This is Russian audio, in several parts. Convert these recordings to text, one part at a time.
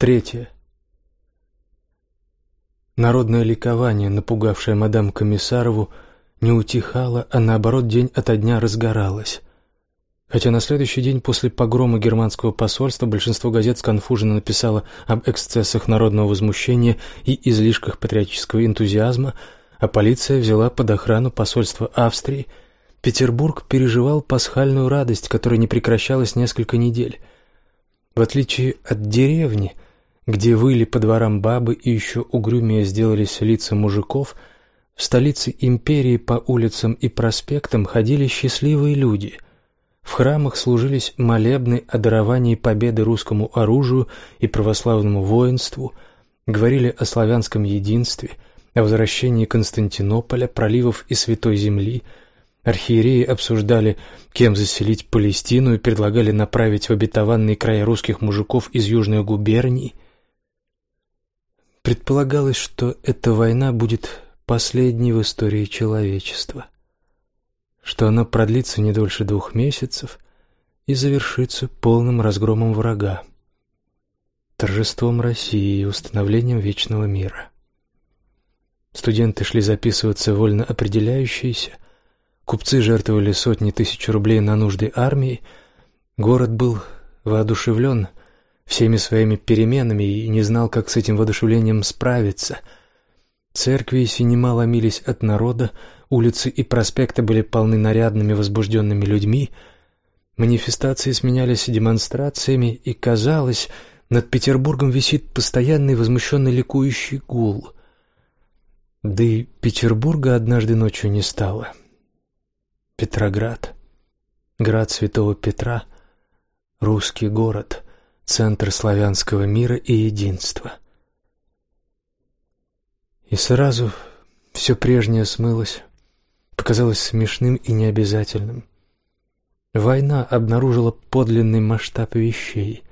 Третье. Народное ликование, напугавшее мадам Комиссарову, не утихало, а наоборот день ото дня разгоралось. Хотя на следующий день после погрома германского посольства большинство газет сконфуженно написало об эксцессах народного возмущения и излишках патриотического энтузиазма, а полиция взяла под охрану посольство Австрии, Петербург переживал пасхальную радость, которая не прекращалась несколько недель. В отличие от деревни, где выли по дворам бабы и еще угрюмее сделались лица мужиков, в столице империи по улицам и проспектам ходили счастливые люди – в храмах служились молебны о даровании победы русскому оружию и православному воинству, говорили о славянском единстве, о возвращении Константинополя, проливов и Святой Земли. Архиереи обсуждали, кем заселить Палестину и предлагали направить в обетованные края русских мужиков из Южной губернии. Предполагалось, что эта война будет последней в истории человечества что она продлится не дольше двух месяцев и завершится полным разгромом врага, торжеством России и установлением вечного мира. Студенты шли записываться вольно определяющиеся, купцы жертвовали сотни тысяч рублей на нужды армии, город был воодушевлен всеми своими переменами и не знал, как с этим воодушевлением справиться. Церкви и синема ломились от народа, Улицы и проспекты были полны нарядными возбужденными людьми. Манифестации сменялись демонстрациями, и, казалось, над Петербургом висит постоянный возмущенный ликующий гул. Да и Петербурга однажды ночью не стало. Петроград, град Святого Петра, русский город, центр славянского мира и единства. И сразу все прежнее смылось показалось смешным и необязательным. Война обнаружила подлинный масштаб вещей.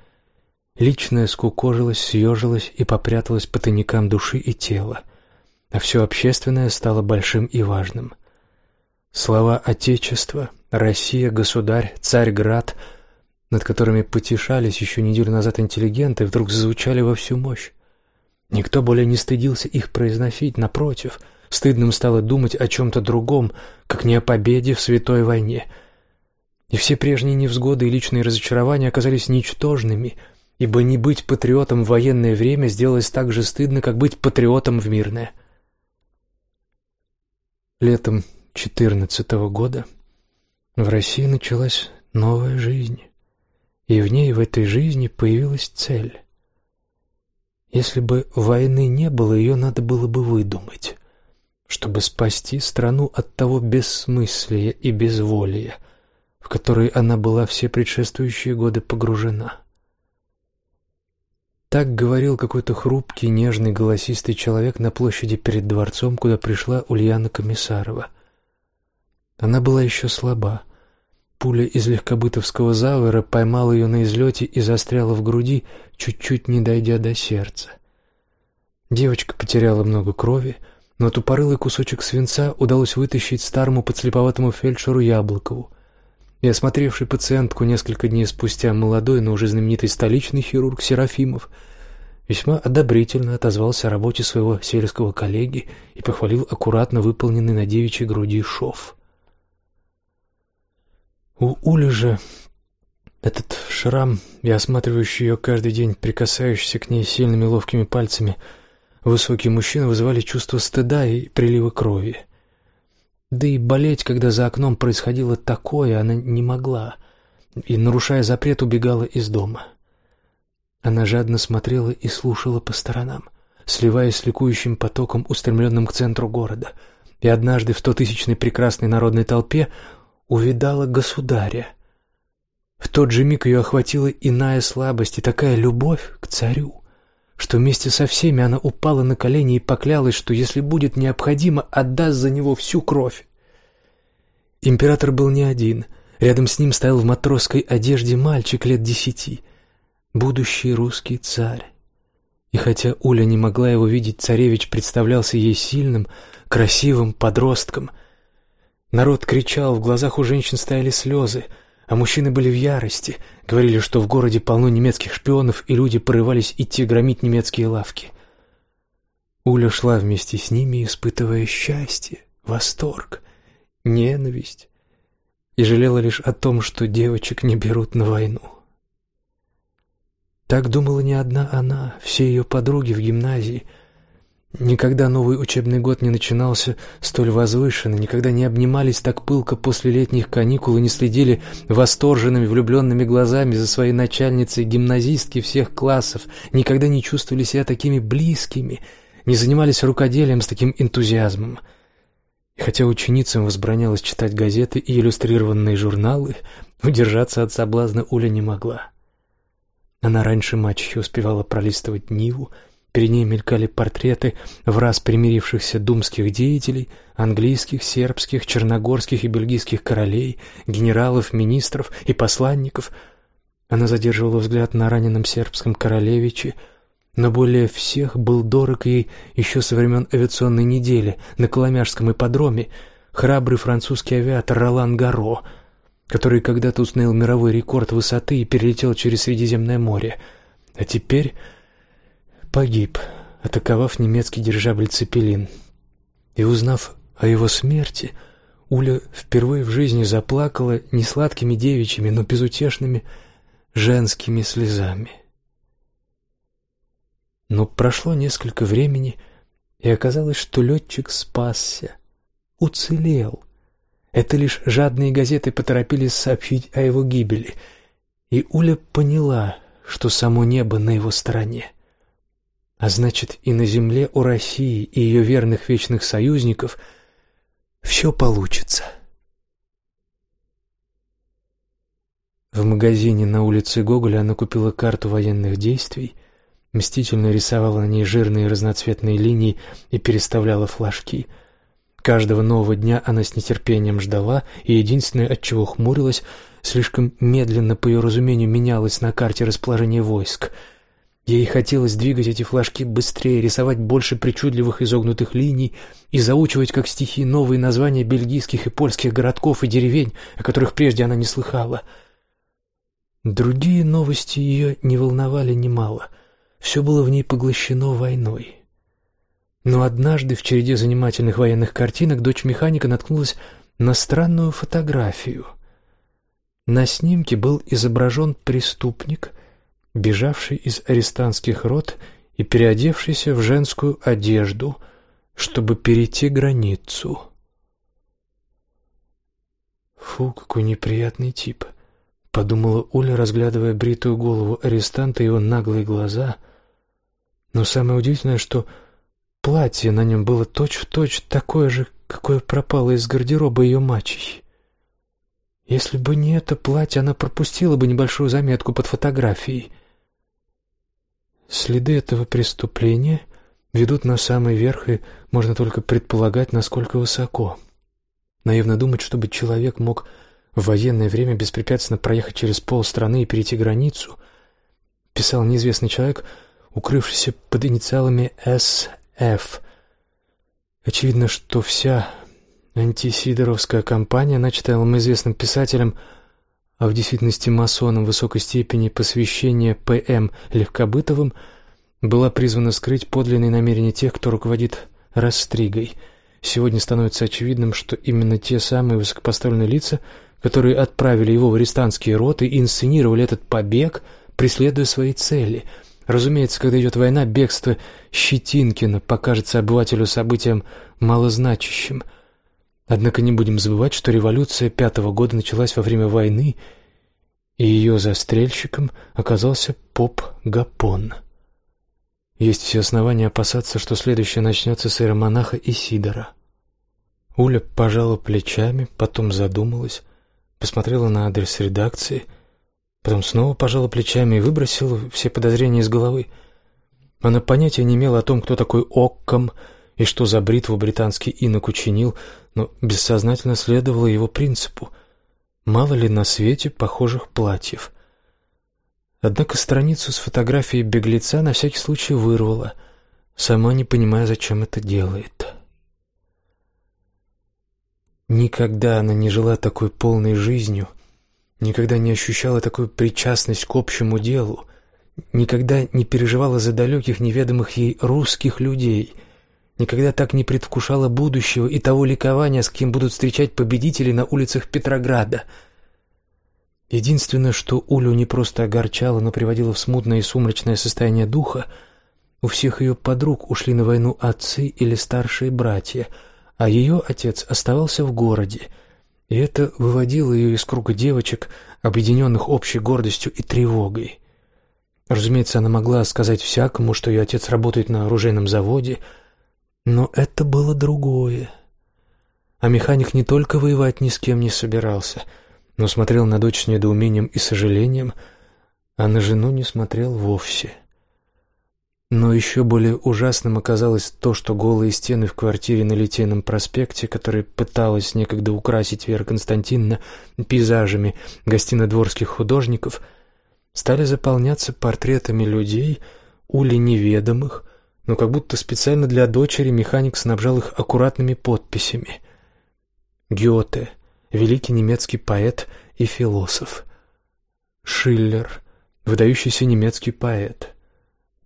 Личное скукожилось, съежилось и попряталось по тайникам души и тела, а все общественное стало большим и важным. Слова «Отечество», «Россия», «Государь», «Царь-град», над которыми потешались еще неделю назад интеллигенты, вдруг зазвучали во всю мощь. Никто более не стыдился их произносить, напротив — Стыдным стало думать о чем-то другом, как не о победе в святой войне. И все прежние невзгоды и личные разочарования оказались ничтожными, ибо не быть патриотом в военное время сделалось так же стыдно, как быть патриотом в мирное. Летом четырнадцатого года в России началась новая жизнь, и в ней, в этой жизни, появилась цель. Если бы войны не было, ее надо было бы выдумать чтобы спасти страну от того бессмыслия и безволия, в которые она была все предшествующие годы погружена. Так говорил какой-то хрупкий, нежный, голосистый человек на площади перед дворцом, куда пришла Ульяна Комиссарова. Она была еще слаба. Пуля из легкобытовского завора поймала ее на излете и застряла в груди, чуть-чуть не дойдя до сердца. Девочка потеряла много крови, но тупорылый кусочек свинца удалось вытащить старому подслеповатому фельдшеру Яблокову. И осмотревший пациентку несколько дней спустя молодой, но уже знаменитый столичный хирург Серафимов весьма одобрительно отозвался о работе своего сельского коллеги и похвалил аккуратно выполненный на девичьей груди шов. У Ули же этот шрам и осматривающий ее каждый день, прикасающийся к ней сильными ловкими пальцами – Высокие мужчины вызывали чувство стыда и прилива крови. Да и болеть, когда за окном происходило такое, она не могла, и, нарушая запрет, убегала из дома. Она жадно смотрела и слушала по сторонам, сливаясь с ликующим потоком, устремленным к центру города, и однажды в стотысячной прекрасной народной толпе увидала государя. В тот же миг ее охватила иная слабость и такая любовь к царю, что вместе со всеми она упала на колени и поклялась, что если будет необходимо, отдаст за него всю кровь. Император был не один. Рядом с ним стоял в матросской одежде мальчик лет десяти, будущий русский царь. И хотя Уля не могла его видеть, царевич представлялся ей сильным, красивым подростком. Народ кричал, в глазах у женщин стояли слезы. а мужчины были в ярости, говорили, что в городе полно немецких шпионов, и люди порывались идти громить немецкие лавки. Уля шла вместе с ними, испытывая счастье, восторг, ненависть, и жалела лишь о том, что девочек не берут на войну. Так думала не одна она, все ее подруги в гимназии — Никогда новый учебный год не начинался столь возвышенно, никогда не обнимались так пылко после летних каникул и не следили восторженными влюбленными глазами за своей начальницей гимназистки всех классов, никогда не чувствовали себя такими близкими, не занимались рукоделием с таким энтузиазмом. И хотя ученицам возбранялось читать газеты и иллюстрированные журналы, удержаться от соблазна Уля не могла. Она раньше мачехи успевала пролистывать Ниву, Перед ней мелькали портреты в раз примирившихся думских деятелей, английских, сербских, черногорских и бельгийских королей, генералов, министров и посланников. Она задерживала взгляд на раненом сербском королевиче, но более всех был дорог ей еще со времен авиационной недели на Коломяжском ипподроме храбрый французский авиатор Ролан Гаро, который когда-то установил мировой рекорд высоты и перелетел через Средиземное море. А теперь погиб, атаковав немецкий дирижабль «Цепелин». И узнав о его смерти, Уля впервые в жизни заплакала не сладкими девичьими, но безутешными женскими слезами. Но прошло несколько времени, и оказалось, что летчик спасся, уцелел. Это лишь жадные газеты поторопились сообщить о его гибели, и Уля поняла, что само небо на его стороне. А значит, и на земле у России и ее верных вечных союзников все получится. В магазине на улице Гоголя она купила карту военных действий, мстительно рисовала на ней жирные разноцветные линии и переставляла флажки. Каждого нового дня она с нетерпением ждала, и единственное, от чего хмурилась, слишком медленно, по ее разумению, менялось на карте расположение войск — Ей хотелось двигать эти флажки быстрее, рисовать больше причудливых изогнутых линий и заучивать как стихи новые названия бельгийских и польских городков и деревень, о которых прежде она не слыхала. Другие новости ее не волновали немало. Все было в ней поглощено войной. Но однажды в череде занимательных военных картинок дочь механика наткнулась на странную фотографию. На снимке был изображен преступник, бежавший из арестантских рот и переодевшийся в женскую одежду, чтобы перейти границу. «Фу, какой неприятный тип», — подумала Оля, разглядывая бритую голову арестанта и его наглые глаза. Но самое удивительное, что платье на нем было точь-в-точь точь такое же, какое пропало из гардероба ее мачехи. Если бы не это платье, она пропустила бы небольшую заметку под фотографией. Следы этого преступления ведут на самый верх, и можно только предполагать, насколько высоко. Наивно думать, чтобы человек мог в военное время беспрепятственно проехать через полстраны и перейти границу, писал неизвестный человек, укрывшийся под инициалами СФ. Очевидно, что вся антисидоровская кампания, начатая известным писателем а в действительности масоном высокой степени посвящения П.М. Легкобытовым, была призвана скрыть подлинные намерения тех, кто руководит расстригой. Сегодня становится очевидным, что именно те самые высокопоставленные лица, которые отправили его в арестантские роты и инсценировали этот побег, преследуя свои цели. Разумеется, когда идет война, бегство Щетинкина покажется обывателю событием малозначащим – Однако не будем забывать, что революция пятого года началась во время войны, и ее застрельщиком оказался поп Гапон. Есть все основания опасаться, что следующее начнется с иеромонаха Исидора. Уля пожала плечами, потом задумалась, посмотрела на адрес редакции, потом снова пожала плечами и выбросила все подозрения из головы. Она понятия не имела о том, кто такой Оккам и что за бритву британский инок учинил, но бессознательно следовала его принципу. Мало ли на свете похожих платьев. Однако страницу с фотографией беглеца на всякий случай вырвала, сама не понимая, зачем это делает. Никогда она не жила такой полной жизнью, никогда не ощущала такую причастность к общему делу, никогда не переживала за далеких неведомых ей русских людей, никогда так не предвкушала будущего и того ликования, с кем будут встречать победители на улицах Петрограда. Единственное, что Улю не просто огорчало, но приводило в смутное и сумрачное состояние духа, у всех ее подруг ушли на войну отцы или старшие братья, а ее отец оставался в городе, и это выводило ее из круга девочек, объединенных общей гордостью и тревогой. Разумеется, она могла сказать всякому, что ее отец работает на оружейном заводе, но это было другое. А механик не только воевать ни с кем не собирался, но смотрел на дочь с недоумением и сожалением, а на жену не смотрел вовсе. Но еще более ужасным оказалось то, что голые стены в квартире на Литейном проспекте, которые пыталась некогда украсить Вера Константиновна пейзажами гостинодворских художников — стали заполняться портретами людей, ули неведомых, но как будто специально для дочери механик снабжал их аккуратными подписями. Гёте, великий немецкий поэт и философ. Шиллер, выдающийся немецкий поэт.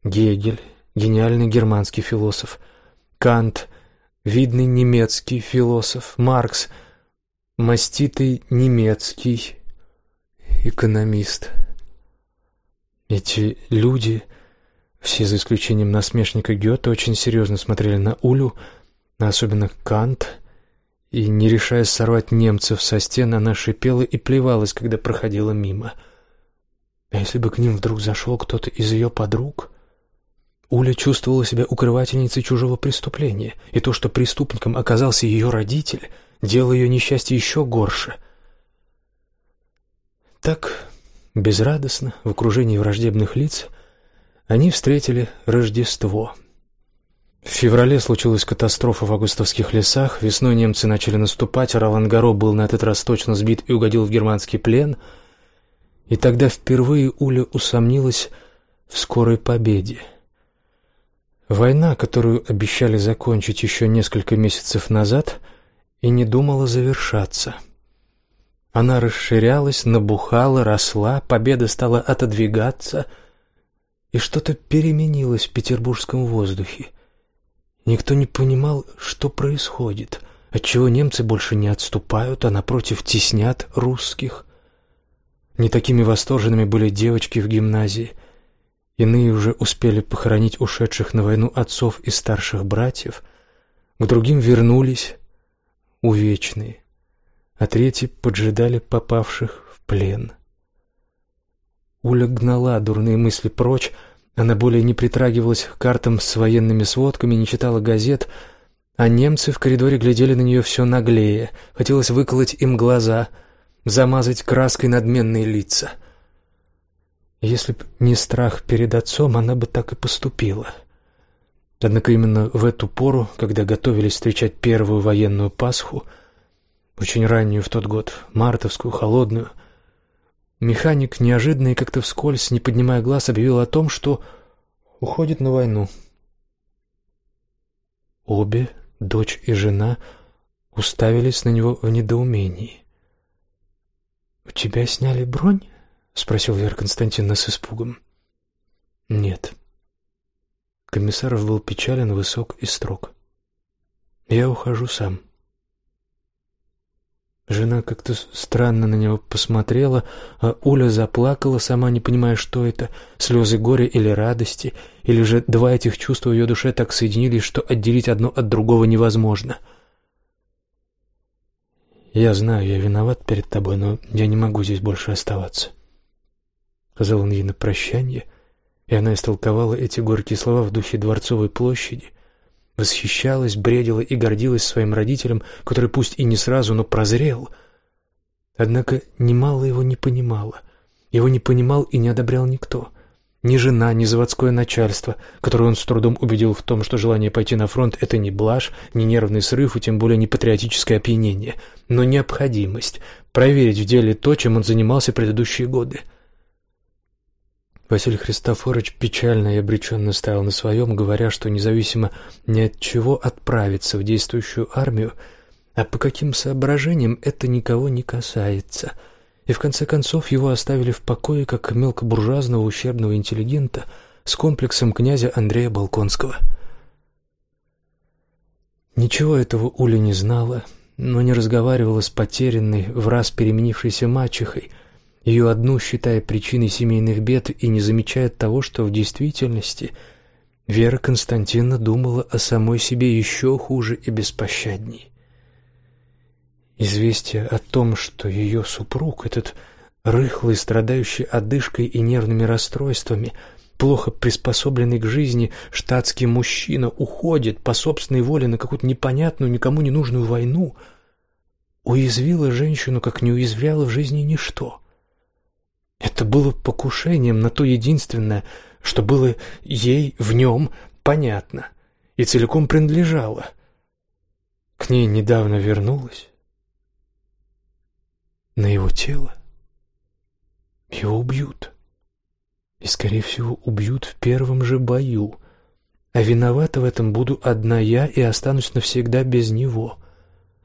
Гегель, гениальный германский философ. Кант, видный немецкий философ. Маркс, маститый немецкий экономист. Эти люди, все за исключением насмешника Гёте, очень серьезно смотрели на Улю, на особенно Кант, и, не решаясь сорвать немцев со стен, она шипела и плевалась, когда проходила мимо. А если бы к ним вдруг зашел кто-то из ее подруг? Уля чувствовала себя укрывательницей чужого преступления, и то, что преступником оказался ее родитель, делало ее несчастье еще горше. Так Безрадостно, в окружении враждебных лиц, они встретили Рождество. В феврале случилась катастрофа в августовских лесах, весной немцы начали наступать, Ролангаро был на этот раз точно сбит и угодил в германский плен, и тогда впервые Уля усомнилась в скорой победе. Война, которую обещали закончить еще несколько месяцев назад, и не думала завершаться — она расширялась, набухала, росла, победа стала отодвигаться, и что-то переменилось в петербургском воздухе. Никто не понимал, что происходит, отчего немцы больше не отступают, а напротив теснят русских. Не такими восторженными были девочки в гимназии. Иные уже успели похоронить ушедших на войну отцов и старших братьев, к другим вернулись увечные а третьи поджидали попавших в плен. Уля гнала дурные мысли прочь, она более не притрагивалась к картам с военными сводками, не читала газет, а немцы в коридоре глядели на нее все наглее. Хотелось выколоть им глаза, замазать краской надменные лица. Если б не страх перед отцом, она бы так и поступила. Однако именно в эту пору, когда готовились встречать первую военную Пасху, очень раннюю в тот год, мартовскую, холодную. Механик неожиданно и как-то вскользь, не поднимая глаз, объявил о том, что уходит на войну. Обе, дочь и жена, уставились на него в недоумении. «У тебя сняли бронь?» — спросил Вера Константиновна с испугом. «Нет». Комиссаров был печален, высок и строг. «Я ухожу сам». Жена как-то странно на него посмотрела, а Уля заплакала, сама не понимая, что это, слезы горя или радости, или же два этих чувства в ее душе так соединились, что отделить одно от другого невозможно. «Я знаю, я виноват перед тобой, но я не могу здесь больше оставаться», — сказал он ей на прощание, и она истолковала эти горькие слова в духе Дворцовой площади — восхищалась, бредила и гордилась своим родителем, который пусть и не сразу, но прозрел. Однако немало его не понимала. Его не понимал и не одобрял никто. Ни жена, ни заводское начальство, которое он с трудом убедил в том, что желание пойти на фронт — это не блажь, не нервный срыв и тем более не патриотическое опьянение, но необходимость проверить в деле то, чем он занимался предыдущие годы — Василий Христофорович печально и обреченно стоял на своем, говоря, что независимо ни от чего отправиться в действующую армию, а по каким соображениям это никого не касается, и в конце концов его оставили в покое как мелкобуржуазного ущербного интеллигента с комплексом князя Андрея Балконского. Ничего этого Уля не знала, но не разговаривала с потерянной, в раз переменившейся мачехой, ее одну считая причиной семейных бед и не замечая того, что в действительности Вера Константиновна думала о самой себе еще хуже и беспощадней. Известие о том, что ее супруг, этот рыхлый, страдающий одышкой и нервными расстройствами, плохо приспособленный к жизни штатский мужчина, уходит по собственной воле на какую-то непонятную, никому не нужную войну, уязвило женщину, как не уязвляло в жизни ничто. Это было покушением на то единственное, что было ей в нем понятно и целиком принадлежало. К ней недавно вернулась на его тело. Его убьют. И, скорее всего, убьют в первом же бою. А виновата в этом буду одна я и останусь навсегда без него.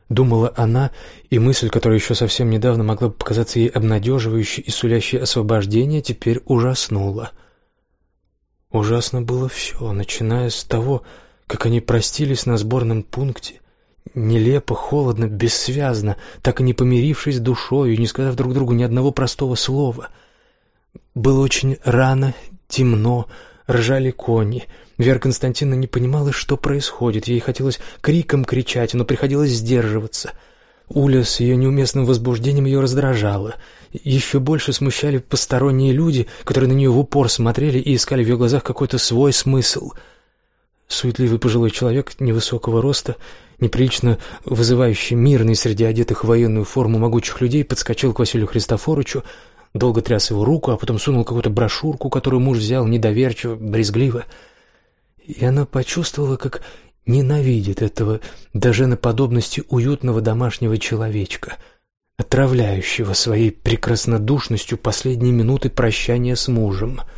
Думала она, и мысль, которая еще совсем недавно могла бы показаться ей обнадеживающей и сулящей освобождение, теперь ужаснула. Ужасно было все, начиная с того, как они простились на сборном пункте, Нелепо, холодно, бессвязно, так и не помирившись душою не сказав друг другу ни одного простого слова. Было очень рано, темно, ржали кони. Вера Константиновна не понимала, что происходит. Ей хотелось криком кричать, но приходилось сдерживаться. Уля с ее неуместным возбуждением ее раздражала. Еще больше смущали посторонние люди, которые на нее в упор смотрели и искали в ее глазах какой-то свой смысл. Суетливый пожилой человек невысокого роста неприлично вызывающий мирный среди одетых в военную форму могучих людей, подскочил к Василию Христофоровичу, долго тряс его руку, а потом сунул какую-то брошюрку, которую муж взял недоверчиво, брезгливо. И она почувствовала, как ненавидит этого даже на подобности уютного домашнего человечка, отравляющего своей прекраснодушностью последние минуты прощания с мужем —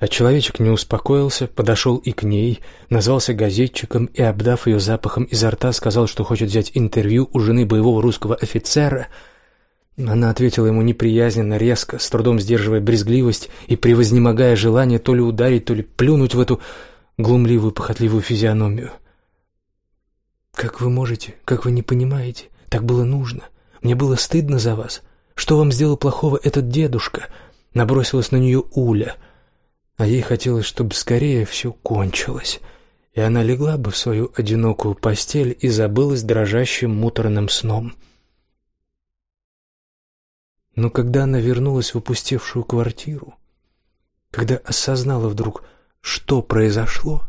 а человечек не успокоился, подошел и к ней, назвался газетчиком и, обдав ее запахом изо рта, сказал, что хочет взять интервью у жены боевого русского офицера. Она ответила ему неприязненно, резко, с трудом сдерживая брезгливость и превознемогая желание то ли ударить, то ли плюнуть в эту глумливую, похотливую физиономию. «Как вы можете? Как вы не понимаете? Так было нужно. Мне было стыдно за вас. Что вам сделал плохого этот дедушка?» Набросилась на нее Уля — а ей хотелось, чтобы скорее все кончилось, и она легла бы в свою одинокую постель и забылась дрожащим муторным сном. Но когда она вернулась в опустевшую квартиру, когда осознала вдруг, что произошло,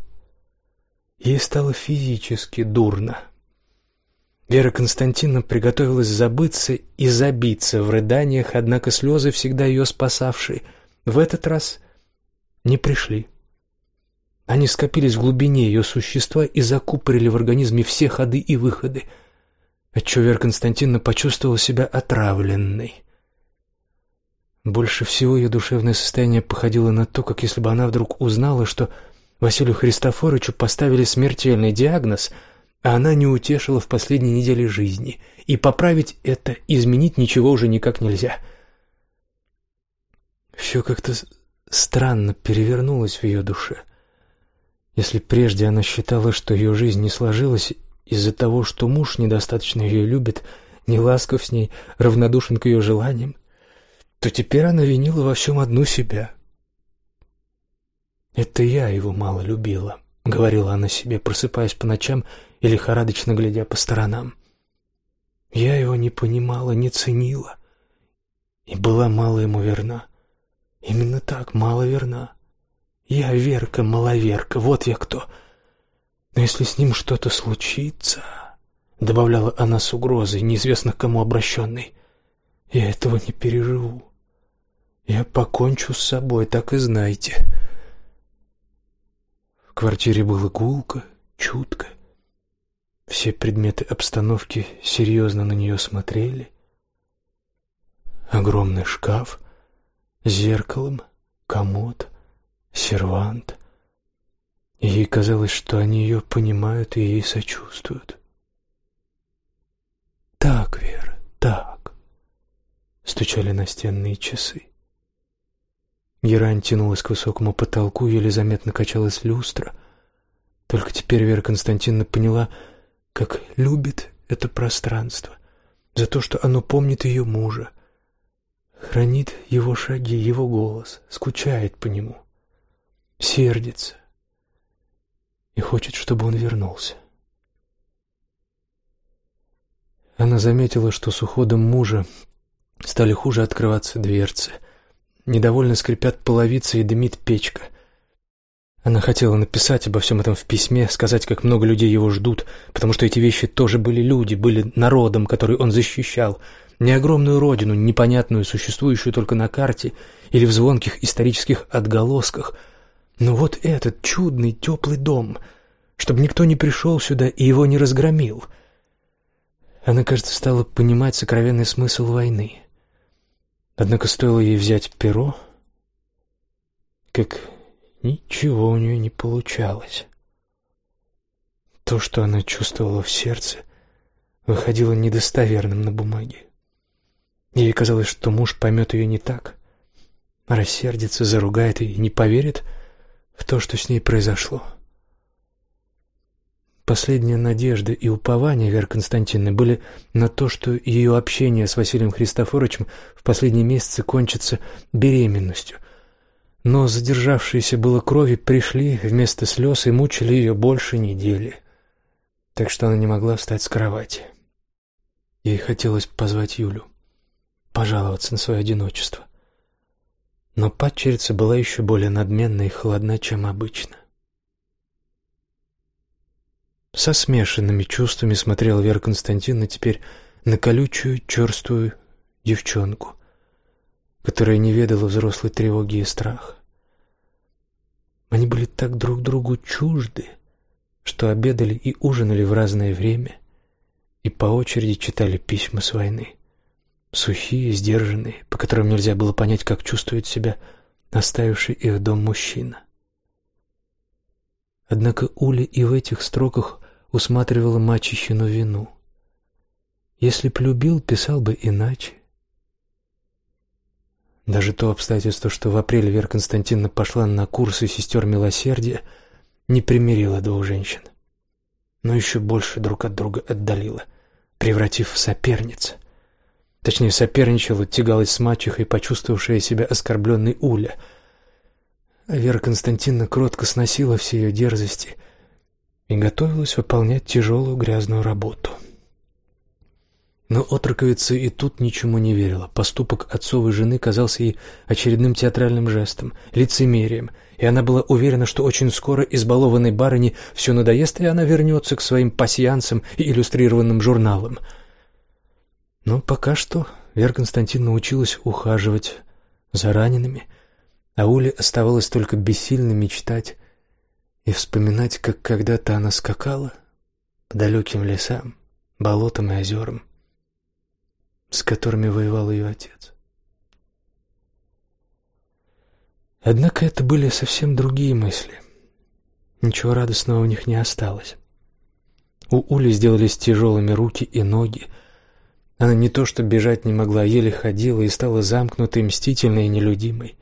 ей стало физически дурно. Вера Константиновна приготовилась забыться и забиться в рыданиях, однако слезы, всегда ее спасавшие, в этот раз не пришли. Они скопились в глубине ее существа и закупорили в организме все ходы и выходы, отчего Вера Константиновна почувствовала себя отравленной. Больше всего ее душевное состояние походило на то, как если бы она вдруг узнала, что Василию Христофоровичу поставили смертельный диагноз, а она не утешила в последней неделе жизни, и поправить это, изменить ничего уже никак нельзя. Все как-то странно перевернулось в ее душе. Если прежде она считала, что ее жизнь не сложилась из-за того, что муж недостаточно ее любит, не ласков с ней, равнодушен к ее желаниям, то теперь она винила во всем одну себя. «Это я его мало любила», — говорила она себе, просыпаясь по ночам и лихорадочно глядя по сторонам. «Я его не понимала, не ценила и была мало ему верна. Именно так, маловерна. Я Верка-маловерка, вот я кто. Но если с ним что-то случится, добавляла она с угрозой, неизвестно кому обращенной, я этого не переживу. Я покончу с собой, так и знайте. В квартире было гулко, чутко. Все предметы обстановки серьезно на нее смотрели. Огромный шкаф — зеркалом, комод, сервант. Ей казалось, что они ее понимают и ей сочувствуют. Так, Вера, так. стучали настенные часы. Герань тянулась к высокому потолку, еле заметно качалась люстра. Только теперь Вера Константиновна поняла, как любит это пространство, за то, что оно помнит ее мужа, хранит его шаги, его голос, скучает по нему, сердится и хочет, чтобы он вернулся. Она заметила, что с уходом мужа стали хуже открываться дверцы. Недовольно скрипят половицы и дымит печка. Она хотела написать обо всем этом в письме, сказать, как много людей его ждут, потому что эти вещи тоже были люди, были народом, который он защищал. Не огромную родину, непонятную, существующую только на карте или в звонких исторических отголосках, но вот этот чудный теплый дом, чтобы никто не пришел сюда и его не разгромил — она, кажется, стала понимать сокровенный смысл войны. Однако стоило ей взять перо, как ничего у нее не получалось. То, что она чувствовала в сердце, выходило недостоверным на бумаге. Ей казалось, что муж поймет ее не так, рассердится, заругает и не поверит в то, что с ней произошло. Последняя надежда и упование Веры Константиновны были на то, что ее общение с Василием Христофоровичем в последние месяцы кончится беременностью. Но задержавшиеся было крови пришли вместо слез и мучили ее больше недели. Так что она не могла встать с кровати. Ей хотелось позвать Юлю, пожаловаться на свое одиночество. Но падчерица была еще более надменна и холодна, чем обычно. Со смешанными чувствами смотрела Вера Константиновна теперь на колючую, черствую девчонку, которая не ведала взрослой тревоги и страха. Они были так друг другу чужды, что обедали и ужинали в разное время и по очереди читали письма с войны. Сухие, сдержанные, по которым нельзя было понять, как чувствует себя оставивший их дом мужчина. Однако Уля и в этих строках усматривала мачехину вину. Если б любил, писал бы иначе. Даже то обстоятельство, что в апреле Вера Константиновна пошла на курсы сестер милосердия, не примирило двух женщин, но еще больше друг от друга отдалило, превратив в соперниц. Точнее, соперничала, тягалась с мачехой, почувствовавшая себя оскорбленной Уля. А Вера Константиновна кротко сносила все ее дерзости — и готовилась выполнять тяжелую грязную работу. Но отроковица и тут ничему не верила. Поступок отцовой жены казался ей очередным театральным жестом, лицемерием, и она была уверена, что очень скоро избалованной барыне все надоест, и она вернется к своим пасьянсам и иллюстрированным журналам. Но пока что Вера Константиновна училась ухаживать за ранеными, а Уле оставалось только бессильно мечтать и вспоминать, как когда-то она скакала по далеким лесам, болотам и озерам, с которыми воевал ее отец. Однако это были совсем другие мысли. Ничего радостного у них не осталось. У Ули сделались тяжелыми руки и ноги. Она не то что бежать не могла, еле ходила и стала замкнутой, мстительной и нелюдимой.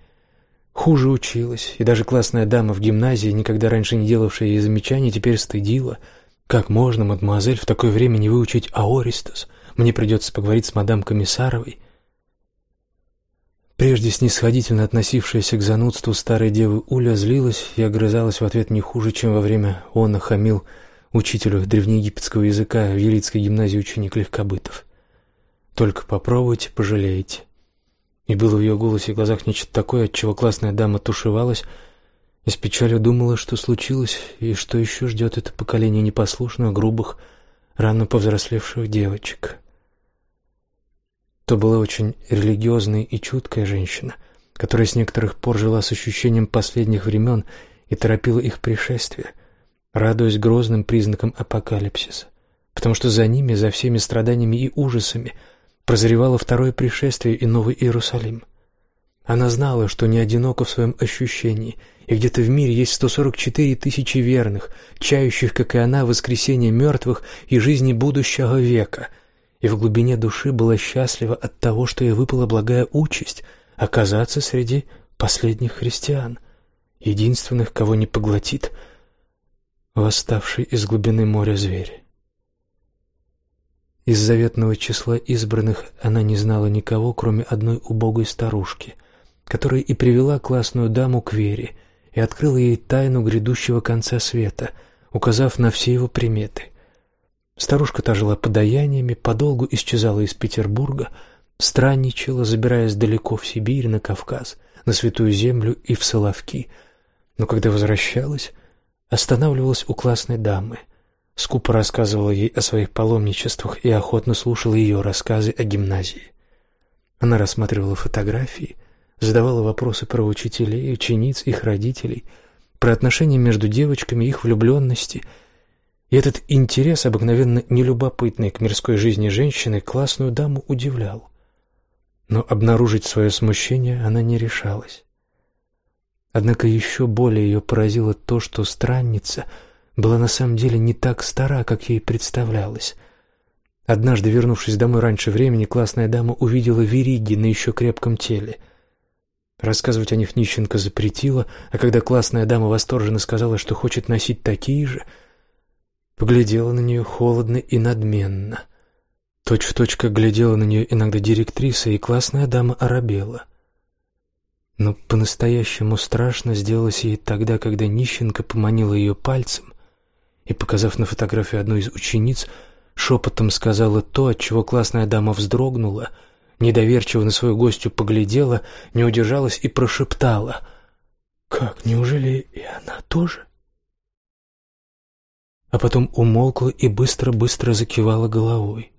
Хуже училась, и даже классная дама в гимназии, никогда раньше не делавшая ей замечаний, теперь стыдила. Как можно, мадемуазель, в такое время не выучить аористос? Мне придется поговорить с мадам Комиссаровой. Прежде снисходительно относившаяся к занудству старой девы Уля злилась и огрызалась в ответ не хуже, чем во время он охамил учителю древнеегипетского языка в Елицкой гимназии ученик Легкобытов. «Только попробуйте, пожалеете». И было в ее голосе и глазах нечто такое, от чего классная дама тушевалась и с печалью думала, что случилось и что еще ждет это поколение непослушных, грубых, рано повзрослевших девочек. То была очень религиозная и чуткая женщина, которая с некоторых пор жила с ощущением последних времен и торопила их пришествие, радуясь грозным признакам апокалипсиса, потому что за ними, за всеми страданиями и ужасами – прозревало второе пришествие и Новый Иерусалим. Она знала, что не одинока в своем ощущении, и где-то в мире есть 144 тысячи верных, чающих, как и она, воскресения мертвых и жизни будущего века, и в глубине души была счастлива от того, что ей выпала благая участь оказаться среди последних христиан, единственных, кого не поглотит восставший из глубины моря зверь. Из заветного числа избранных она не знала никого, кроме одной убогой старушки, которая и привела классную даму к вере и открыла ей тайну грядущего конца света, указав на все его приметы. Старушка та жила подаяниями, подолгу исчезала из Петербурга, странничала, забираясь далеко в Сибирь, на Кавказ, на Святую Землю и в Соловки, но когда возвращалась, останавливалась у классной дамы, скупо рассказывала ей о своих паломничествах и охотно слушала ее рассказы о гимназии. Она рассматривала фотографии, задавала вопросы про учителей, учениц, их родителей, про отношения между девочками, их влюбленности. И этот интерес, обыкновенно нелюбопытный к мирской жизни женщины, классную даму удивлял. Но обнаружить свое смущение она не решалась. Однако еще более ее поразило то, что странница была на самом деле не так стара, как ей представлялось. Однажды, вернувшись домой раньше времени, классная дама увидела вериги на еще крепком теле. Рассказывать о них нищенка запретила, а когда классная дама восторженно сказала, что хочет носить такие же, поглядела на нее холодно и надменно. Точь в точь, как глядела на нее иногда директриса, и классная дама оробела. Но по-настоящему страшно сделалось ей тогда, когда нищенка поманила ее пальцем и, показав на фотографии одну из учениц, шепотом сказала то, от чего классная дама вздрогнула, недоверчиво на свою гостью поглядела, не удержалась и прошептала: "Как, неужели и она тоже?" А потом умолкла и быстро-быстро закивала головой.